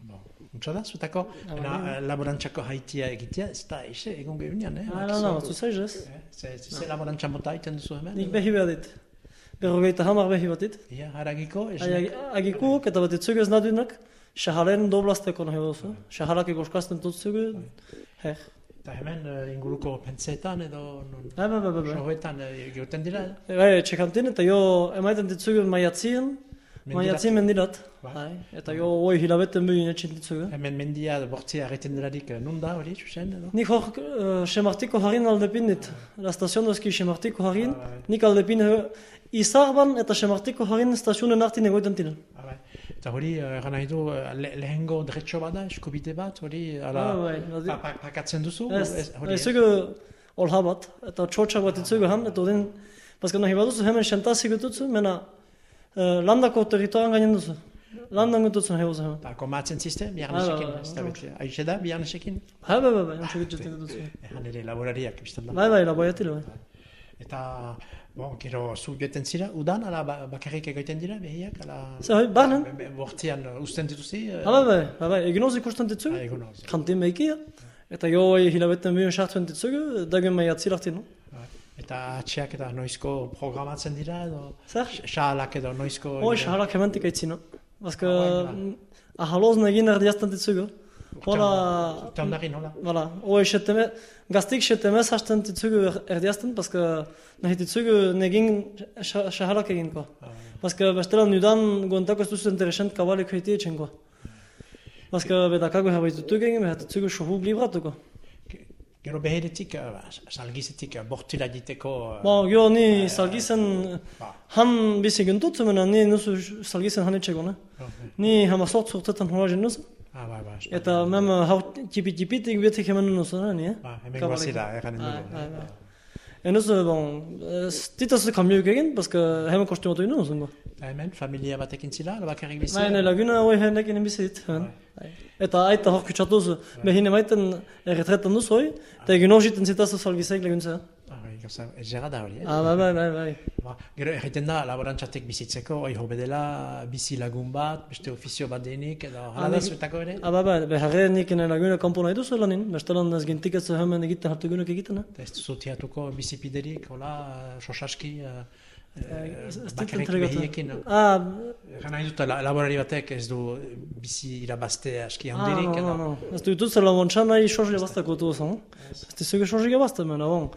bon, untsa da, zutako, na, eh, laborantzako haitia egitea, ez da, ise, egon gehunean, eh? Ah, no, no, zu zaiz ez. Ze, laborantza mota iten duzu hemen? Nik behi behar dit. Berrogeita hamar behi bat dit. Ja, haragiko, ez agikuk eta bat itzugez nadunak, Shahalen doblazteko nahi duzu. Shahalak egoskazten dutzugu. Her. Eta hemen eh, inguruko pentsetan edo bai, bai. bai. sohoetan eh, joten dira. Bai, txekantin, eta jo emaiten ditzugu maiatzien, maiatzien mendirat. Bai. Eta jo hoi hilabeten behin etxin ditzugu. Hemen mendia bortzia egiten dirarik eh, nun da hori, xuxen edo? Nik hor uh, Semartiko harin aldepin dit. La stazion dozki Semartiko harin. Ah, bai. Nik aldepin uh, Izarban eta Semartiko harin stazionen artin egoiten tiren. Ah, bai. Eta hori, eh, egan nahi du, eh, le, lehengo dretxo bada, eskubite bat, hori, ala, Ah, bai, pa, pa, pakatzen duzu? Ez, Ez, hori, ez zugu olha bat, eta txotxa bat ditzugu han, eta odin, paska nahi baduzu hemen xentasi gututzu, mena uh, landako territoan gainen duzu. Landan gututzu nahi baduzu hemen. Eta komatzen ziste, Ah, biarnesekin, bai, bai, ez da bai. beti. Aixe da, biarnesekin? Bai, bai, bai, bai, ontsa gututzu dutzu. Egan ere laborariak, biztan da. Bai, bai, laboiatile, bai. Eta, bon, gero, zu joeten zira, udan, ala ba, bakarrik egoiten dira, behiak, ala... Zer, Bortzian uh, usten dituzi? eh, Ah, bai, bai, bai, bai, egin hozi ikusten ditzugu. ah. Kantin behikia. Eta jo hoi hilabeten behin sartuen ditzugu, dagen maiatzi lartin, no? Eta atxeak eta noizko programatzen dira, edo... Zer? Xalak edo noizko... Hoi shahalak hementik aitzina. Baska, Ah, bai, ahaloz negin erdiazten ditzugu. Hola, Eta ondarin, hola? Voilà, hoi seteme, gaztik seteme hasten ditzugu er- erdiazten, paska nahi ditzugu negin sha- shahalak egin, ko. Paska bestela nudan gontako ez duzu interesant kabalik haiti etxen, ko. Paska bedakago herbait egin, behat ditzugu shohu libratuko. Gero beheretik, uh, salgizetik, uh, bortila diteko... Uh, Bo, jo, ni salgizen, ba. han bizi gintutzu, mena ni nusu salgizen han etxego, ne? Ni hama sort sortetan hola jen nusu. Ah, bai, bai. Eta mem hau tipi-tipitik betik hemen nusu, ne, ni, eh? Ba, hemen guazira, eganen Bai, dugu. bai, bai. En nusu, bon, titaz kambiuk egin, paska hemen kostumatu inu nusu, Eta hemen, familia batekin zila, ala bakarrik bizi? Bai, ne laguna hoi hendekin bizit, hemen. Bai. Eta aita hor kutsatuz, behine maiten erretretan duzu hoi, eta egin hor jiten zitaz salgizeik laguntzea. Ah, bai, gauza, ezera da hori, eh? Ah, bai, bai, bai, bai. Ba, gero egiten da, laborantzatek bizitzeko, oi hobe dela, bizi lagun bat, beste ofizio bat denik, edo hala da nik- zuetako ere? Ah, bai, bai, beharre nik ene laguna kanpo nahi duzu lanin, bestelan ez gintik ez hemen egiten hartu gunek egiten, eh? Ez duzu tiatuko bizipiderik, hola, eh, sosaski, uh, ez dit bakarrik behiekin. Ah, Egan nahi dut, la- laborari batek ez du bizi irabazte aski ah, handirik, no, no, edo... no. Ez du dituz zela montxan nahi sorgi gabaztako tu osan, eh? Ez dizugu sorgi gabazte, mena, bon.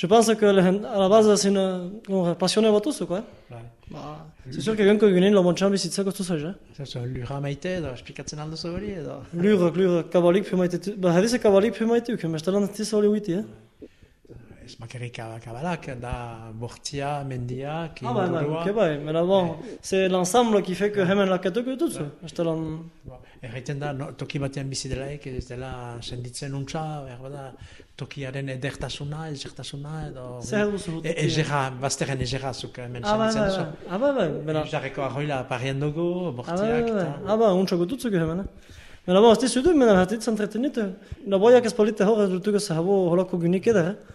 Je pense que à la base, c'est une, bon, passionné bat duzu, quoi. Bai. Ba, c'est sûr que genko egunen la montxan bizitzako eh? Ez du, lura maite edo, esplikatzen alduzu hori edo... Lurak, lurak, kabalik pi maite ba, hadize kabalik pi maite uke, mestalan ez tiza hori uiti, eh? Ez bakarrik kabalak, da bortzia, mendiak, Ah, bai, bai, ingurua. ok, bai, mais là, bon, c'est l'ensemble qui fait que hemen lakatuko duzu, mestalan... Ba, Erraiten da, no, toki batean bizi delaik, ez dela senditzen untza, behar bada, tokiaren edertasuna, ezertasuna, edo... Zer duzu E, ezerra, bazterren ezerra zuk hemen Ah, bai, bai, duzu. bai, ah, bai, bai, bera... Jarreko arroila parien dugu, Ah, bai, bai, bai, eta... ah, bai, untxako dutzuko hemen, eh? Mena, bon, ez dizu du, mena, hatit zentretenit, na boiak ez polite hor, ez dutuko zahabo holako gynik eder, eh?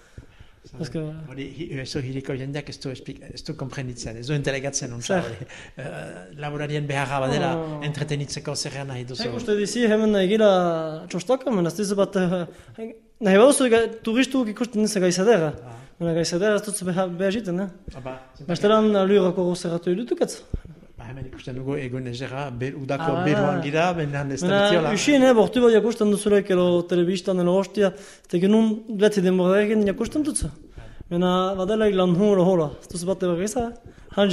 Parce que... Hori, hi- eso hiriko jendeak ez du, ez du komprenditzen, ez du entelegatzen untza Zer? hori. Uh, laborarien beharra badela, Oh. entretenitzeko zerrean nahi duzu. Zer uste dizi hemen egila txostaka, mena, ez dizu bat... eh, Nahi baduzu turistu ikusten nize gaizadera. Mena gaizadera ez dutzu beha beha jiten, eh? Aba, Bestelan lurako zerratu edutukatz. Ba, hemen ikusten dugu egun ezera, ber, udako Ah, bai, beruan bai. gira, benan ez da Mena, betiola. usin, eh, bortu bat jakusten duzulek, elo telebistan, elo hostia, eta genuen beti denbora egin jakusten dutzu. Mena, badela ilan hu olo hola, ez duzu bat eba gaisa. Han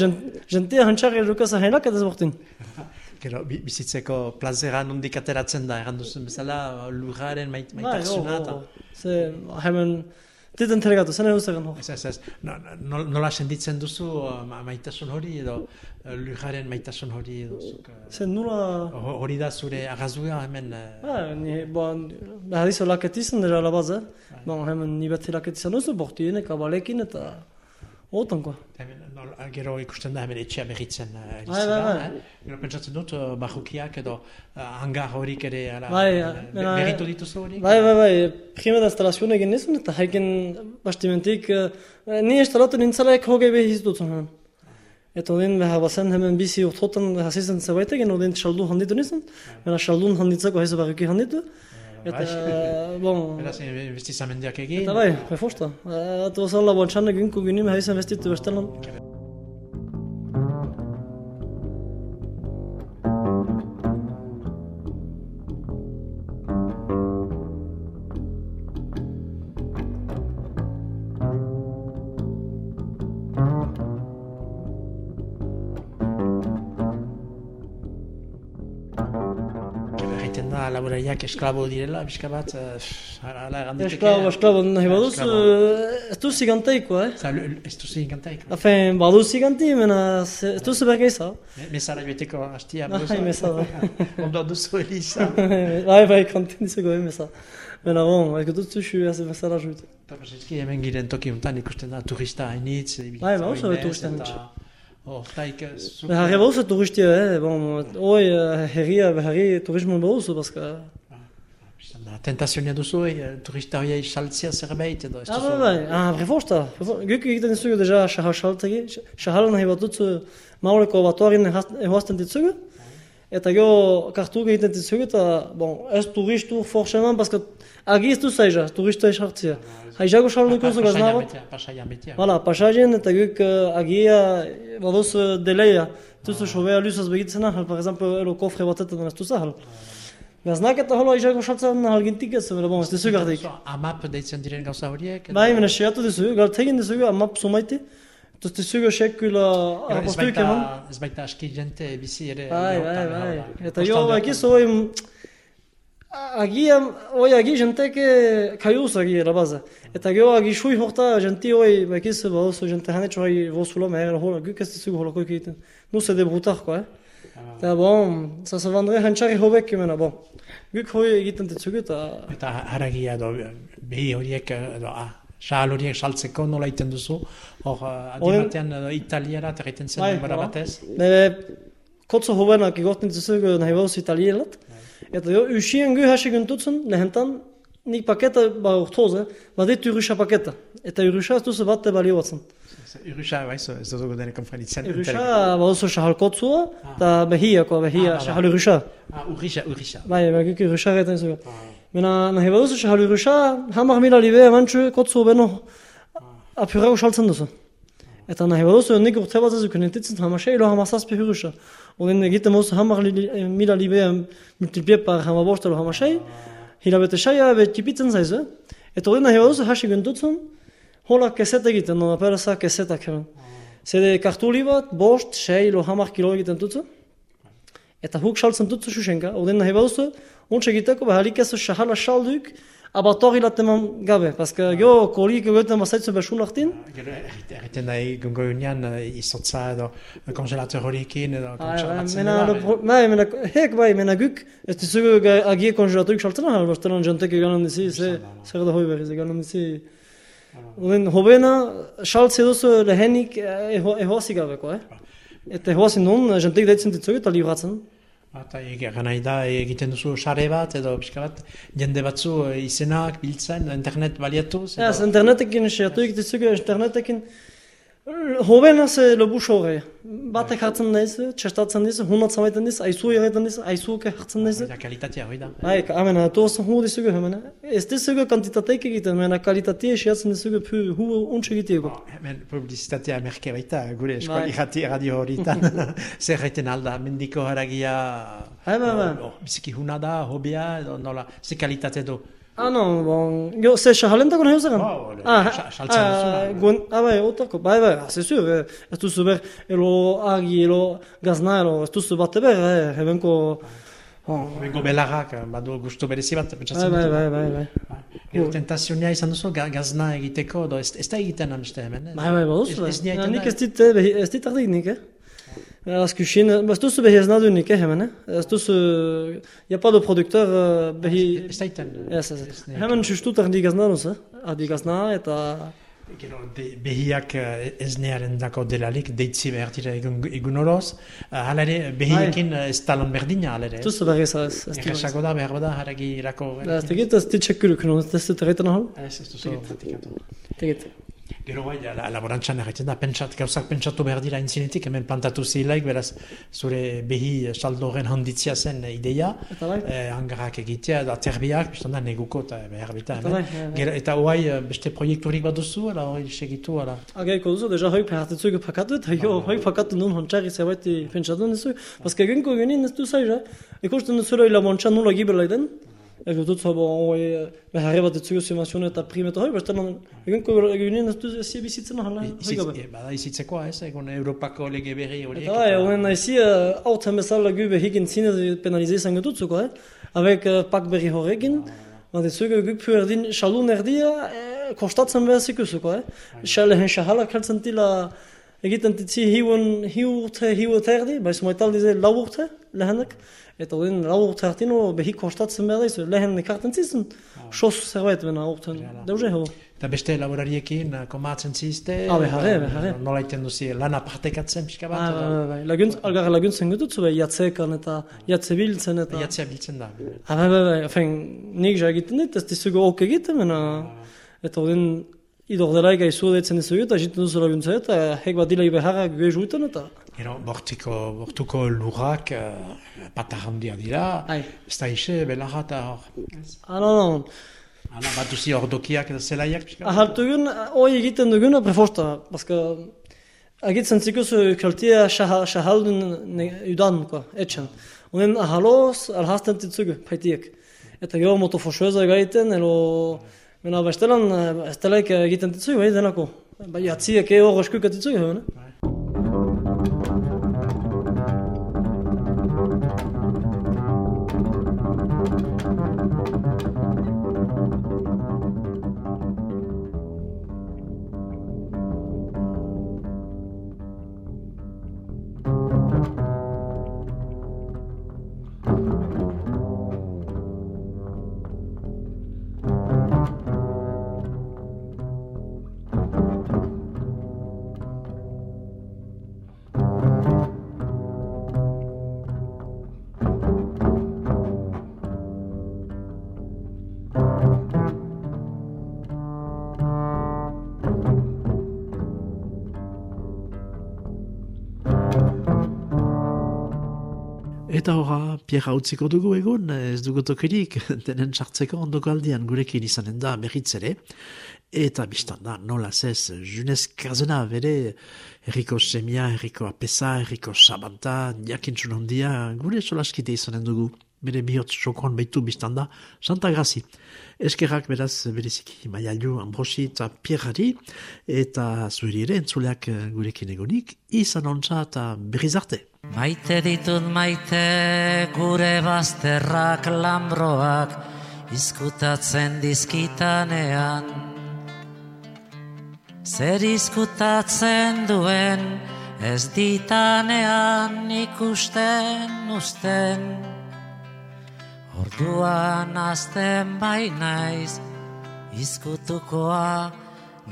jentia hantxarri edukasa hainak ez bortin. Gero, bi- bizitzeko plazera nondik ateratzen da, erran duzun bezala, lujaren mait, maitasuna. Bai, eta-. Ze, hemen, dit entregatu, zen zegen hor. Ez, ez, ez. No, no, nola senditzen duzu ma- maitasun hori edo uh, lujaren maitasun hori edo zuk, uh, Ze nula... ho- hori da zure arrazua hemen Ba, ni, bon, behar dizo laketizan dira labaz, eh? Bon, hemen ni beti laketizan duzu, bortienek, abalekin eta... Otan, koa. hemen, nol, gero ikusten da hemen etxea berritzen uh, Bai, bai, bai. eh? Gero pentsatzen dut uh, barrukiak edo uh, hangar horik ere ala, Bai, uh, eh, be- mena- berritu dituzu horik? Bai, bai, bai, prima da instalazioa egin nizun, eta haiken bastimentik, eh, ni instalatu nintzalaik hoge behiz dut hemen. Eta odin beha bazen hemen bizi urtotan hasizen zerbait egin, odin xaldu handitu nizun, bera xaldun handitzeko haizu barruki handitu. Eta, bon, Beraz, investizamendiak egin. eta bai, befosta. Eta osan la bontxan egin kuginim haizen vestitu bestelan. Laborariak esklabo direla, pixka bat, eh, hala erranditeke. Esklabo, esklabo, nahi baduz, eh, ez duzi ganteiko, eh? Za, l- ez duzi gantaik. Afen, baduzi ganti, mena, ez duzi bergeiza. Mesara joeteko hastia. Ah, hai, mesara. Ondo duzu Elisa. bai, bai, kantin dizeko emeza. Mena, bon, ez dut zuzu, ez bezala jut. Eta paseski hemen giren toki untan ikusten da turista hainitz. Bai, ba, oso turista hainitz. Hortaik, zuk... Beharri baduzu turistia, eh? Bon, hoi, eh, herria, beharri turismo baduzu, paska... Da, Tentazionia duzu, eh, turista horiei saltzia zerbait edo. ez Ah, bai, bai, ah, prefosta. Guk egiten dizugu deja shahal saltegi, shahal nahi bat dutzu mauleko batuarin ehoazten ditzugu. Eta gero kartu egiten ditzugu eta, bon, ez turistu forseman, paska agi ez du zaiza, turista esartzia. Haizago saldu ikuzu gazna bat. Pasaia metia. Hala, pasajen eta guk uh, agia baduz deleia. Tuzu sobea luzaz begitzen ahal, par exemple, ero kofre batetan ez ahal. Gaznak eta hola haizago saltzen ahal gintik ez, bera bon, ez dizu gardik. Amap deitzen diren gauza horiek. Bai, mena xeatu dizu, gal tegin dizu, amap sumaiti. Tuz dizu sekula Ez arapostuik eman. ez baita aski jente bizi ere. Bai, bai, bai. Eta jo, Kostaldean. bakiz, oi, agia, oi, agi jenteke kaiuz agi erabaza. Eta gero agi sui horta, jenti, oi, bakiz, ba, oso jente hane txoai vosula, meher, hola, guk ez dizu hola koik egiten. Nu se de brutar, ko, eh? Eta, bon, sa se vandre hantzari hobek, mena, bon. Guk hoi egiten ditzugu, eta... Eta haragia edo behi horiek edo ah, Sahal horiek saltzeko nola iten duzu, hor uh, adimatean edo italiara egiten zen Bai, denbora hala. batez. Ne, kotso hobenak igorten ditzugu nahi bauz italielat. Eta jo, usien gu hasi guntutzen, lehentan, nik paketa ba urtoze, ba ditu irusa paketa. Eta irusa ez duzu batte balio batzen. Irusa, baizu, ez dugu dene konfranitzen. Irusa, ba oso shahal kotsua, eta behia, ko behia, Ah, ba. shahal irusa. Ah, urrisa, urrisa. Bai, ba guk irusa gaiten zugu. Mena, nahi bauz shahal irusa, hamar mila libe, amantxu kotsu beno, apurau saltzen duzu. Eta nahi baduzu, nik urte bat ez dukun entitzen, hamasei lo hamasazpi hirusa. Oden egiten mozu hamar li, eh, mila libe multiplie par hamabost lo hamasei, hilabete saia betipitzen zaizu. Eta oden nahi baduzu hasi guntutzen, hola keset egiten, no perasa kesetak hemen. Zede kartuli bat, bost, sei lo hamar kilo egiten dutzu. Eta huk saltzen dutzu susenka, oden nahi baduzu, ontsa egiteko, behalik ez shahala salduk, abatori lateman gabe, paska gero kolik egiten bazaitzu besun lartin, Gero egiten da egungo unian izotza edo kongelator horiekin edo kongelatzen mena, dela. lo pro- bai, hek bai, mena guk, ez dizugu agie kongelaturik saltzen ahal, bastelan jantek eganan dizi, ze, zer da hoi berriz, eganan dizi. Oden, hobena, saltze duzu lehenik eh, eho- ehoazi gabeko, eh? Eta ehoazi non, jantek daitzen ditzugu eta libratzen. Eta egan nahi da egiten duzu sare bat edo pixka bat jende batzu izenak biltzen internet baliatuz. edo- Ez, internetekin xeatuik ditzugu, internetekin, Hobena ze lobus horre. Batek hartzen naiz, txestatzen diz, hunat zamaiten diz, aizu egiten diz, aizuke hartzen diz. Eta kalitatea hori da. Bai, amena, to oso hu dizugu hemen. Ez dizugu kantitateik egiten, mena kalitatea xeatzen dizugu pu hu untxe egiteko. Hemen publizitatea merke baita, gure eskoli jati radio horietan. Zer gaiten alda, mendiko haragia... Bai. oh, Biziki huna da, hobia, nola, ze kalitate du. Ah, no, bon, jo, ze xahalentako nahi uzagan? Oh, le- ah, xa- saltzen duzuna. guen, ah, bai, otako, bai, bai, sûr, eh, ez duzu ber, elo agi, elo gazna, elo, ez duzu bate ber, eh, hebenko... Oh, Bengo belarrak, badu gustu berezi bat, bai, pentsatzen bai, dut. bai, bai, bai. Gero tentazionia izan duzu, ga- gazna egiteko, edo ez, da egiten aneste hemen. Bai, bai, baduz, Ez- bai. ez nia Ja, egiten nik ez dit, ez dit ardik nik, eh? Ez ez hemen, eh? Ez duzu, ya pa de produkteur eh, behi... Ez da egiten. Ez, ez, ez ez. nia Hemen sustut ardi gazna duz, eh? Ardi gazna eta... Gero, de, behiak eh, esnearen dako delarik, deitzi behar dira egun, egun oroz. Uh, hala ere, behiekin ez talon berdina, hala ere. Ez duzu berriz, ez, ez duzu. Erresago da, behar bada, haragi irako. Ez tegit ez dit txekuluk, no? Ez erretan ahal? Ez, ez duzu pratikatu. Tegit. Gero bai, la, laborantzan erretzen da, pentsat, gauzak pentsatu behar dira intzinetik, hemen plantatu zilaik, beraz, zure behi saldoren handitzia zen eh, ideia, bai? eh, hangarak egitea, da terbiak, biztan da neguko eta behar bita. Eta bai. Gero, eta hoai eh, beste proiekturik bat duzu, ala hori segitu, ala. Agaiko duzu, deja hoi pehartetzugu pakatu, eta jo, hoi pakatu nun hantxarri zerbaiti pentsatu nizu. Paske genko genin ez du zaiza, ikusten duzula ila montxan nula gibela Ego dut zabo, hoi, beharri bat ditzugu simazioen eta primeta hoi, bestelan, egenko genin ez du ezi bizitzen ahala, hoi Izitz, gabe. eh, bada izitzekoa ez, egon Europako lege berri horiek. Eta bai, honen nahizi, hautzen bezala gu behigin zinez penalize izan getutzuko, eh? Abek uh, pak berri horrekin, Ba, zuge gupu erdin, xalun erdia, e, kostatzen behar zikuzuko, eh? Xale hen xahalak heltzen tila, egiten titzi hiuen, hiu urte, hiu urte erdi, baiz moetaldi ze lau urte, lehenek, eta odin lau urte hartino, behi kostatzen behar daizu, lehen ekarten zizun, sos zerbait bena urten, deuze hau. Eta beste laborariekin uh, komatzen zizte, Ah, behar, uh, behar. nola iten duzi lana partekatzen pixka bat, Bai, edo- bai, bai, bai. Laguntz, algar laguntzen gututzu, bai, jatzekan eta jatze biltzen eta... Jatzea biltzen da. Ah, bai, bai, bai, enfin, nik ja egiten dit, ez dizugu ok egiten, mena, eta odin, idor delaik aizu detzen dizugu, eta egiten duzu laguntza, eta hek bat dila ibeharrak gue juiten, eta... Gero, bortiko, bortuko lurrak uh, patar handia dira, ez da ise, belarra eta hor. Ah, no, no, Hala, bat duzi hor dokiak eta zelaiak ahaltu egun, hoi egiten duguna prefosta, paska, agitzen zikuzu kaltia ne- udan, ko, etxen. Onen ahaloz, alhazten titzugu, paitiek. Eta gero moto fosueza gaiten, ero, mena bestelan, ez delaik egiten titzugu, bai, denako. Bai, atziek eo roskuk titzugu, ne? Eta horra, pierra utziko dugu egun, ez dugu tokirik, denen sartzeko ondoko aldian gurekin izanen da berriz ere. Eta biztan da, nola zez, Junez Kazena bere, herriko semia, herriko apesa, herriko sabanta, jakintzun handia, gure solaskite izanen dugu. Bere bihotz sokoan baitu biztan da, Santa Grazi. Eskerrak beraz bereziki maialdu Ambrosi eta Pierrari, eta zuheri ere entzuleak gurekin egonik, izan ontsa eta berriz arte. Maite ditut maite gure bazterrak lambroak izkutatzen dizkitanean. Zer izkutatzen duen ez ditanean ikusten usten. Orduan azten bai naiz izkutukoa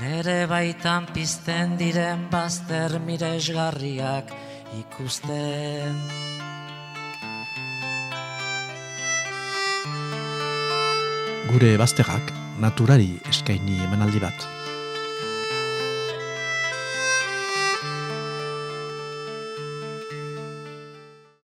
nere baitan pizten diren bazter miresgarriak ikusten. Gure bazterrak naturari eskaini emanaldi bat.